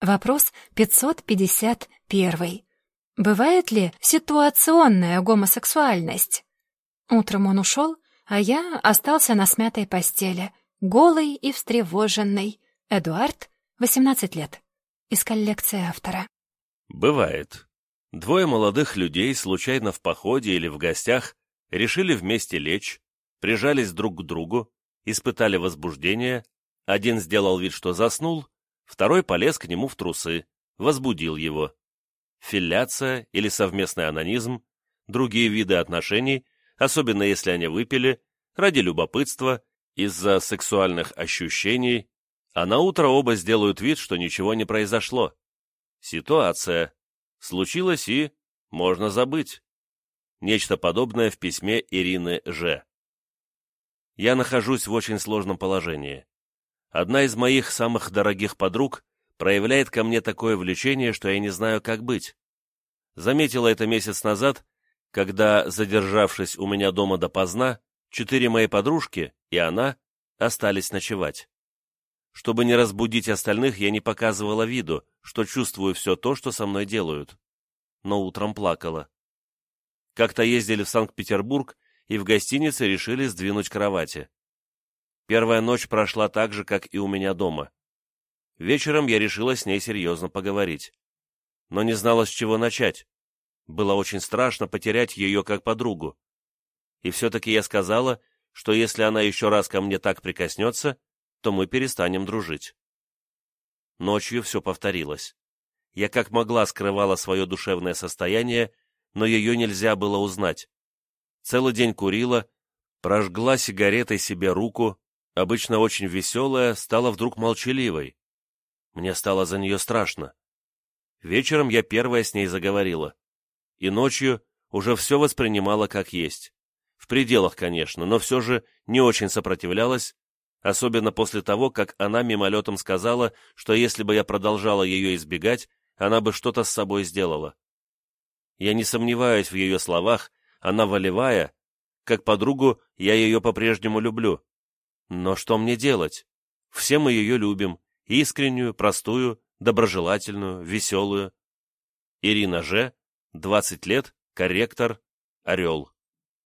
Вопрос 551. Бывает ли ситуационная гомосексуальность? Утром он ушел, а я остался на смятой постели, голый и встревоженный. Эдуард, 18 лет. Из коллекции автора. Бывает. Двое молодых людей случайно в походе или в гостях решили вместе лечь, прижались друг к другу, испытали возбуждение, один сделал вид, что заснул, второй полез к нему в трусы, возбудил его. Филляция или совместный анонизм, другие виды отношений, особенно если они выпили, ради любопытства, из-за сексуальных ощущений, а на утро оба сделают вид, что ничего не произошло. Ситуация. Случилось и можно забыть. Нечто подобное в письме Ирины Ж. Я нахожусь в очень сложном положении. Одна из моих самых дорогих подруг проявляет ко мне такое влечение, что я не знаю, как быть. Заметила это месяц назад, когда, задержавшись у меня дома допоздна, четыре мои подружки и она остались ночевать. Чтобы не разбудить остальных, я не показывала виду, что чувствую все то, что со мной делают. Но утром плакала. Как-то ездили в Санкт-Петербург и в гостинице решили сдвинуть кровати. Первая ночь прошла так же, как и у меня дома. Вечером я решила с ней серьезно поговорить. Но не знала, с чего начать. Было очень страшно потерять ее как подругу. И все-таки я сказала, что если она еще раз ко мне так прикоснется, то мы перестанем дружить. Ночью все повторилось. Я как могла скрывала свое душевное состояние но ее нельзя было узнать. Целый день курила, прожгла сигаретой себе руку, обычно очень веселая, стала вдруг молчаливой. Мне стало за нее страшно. Вечером я первая с ней заговорила. И ночью уже все воспринимала как есть. В пределах, конечно, но все же не очень сопротивлялась, особенно после того, как она мимолетом сказала, что если бы я продолжала ее избегать, она бы что-то с собой сделала. Я не сомневаюсь в ее словах, она волевая. Как подругу я ее по-прежнему люблю. Но что мне делать? Все мы ее любим. Искреннюю, простую, доброжелательную, веселую. Ирина Ж., 20 лет, корректор, Орел.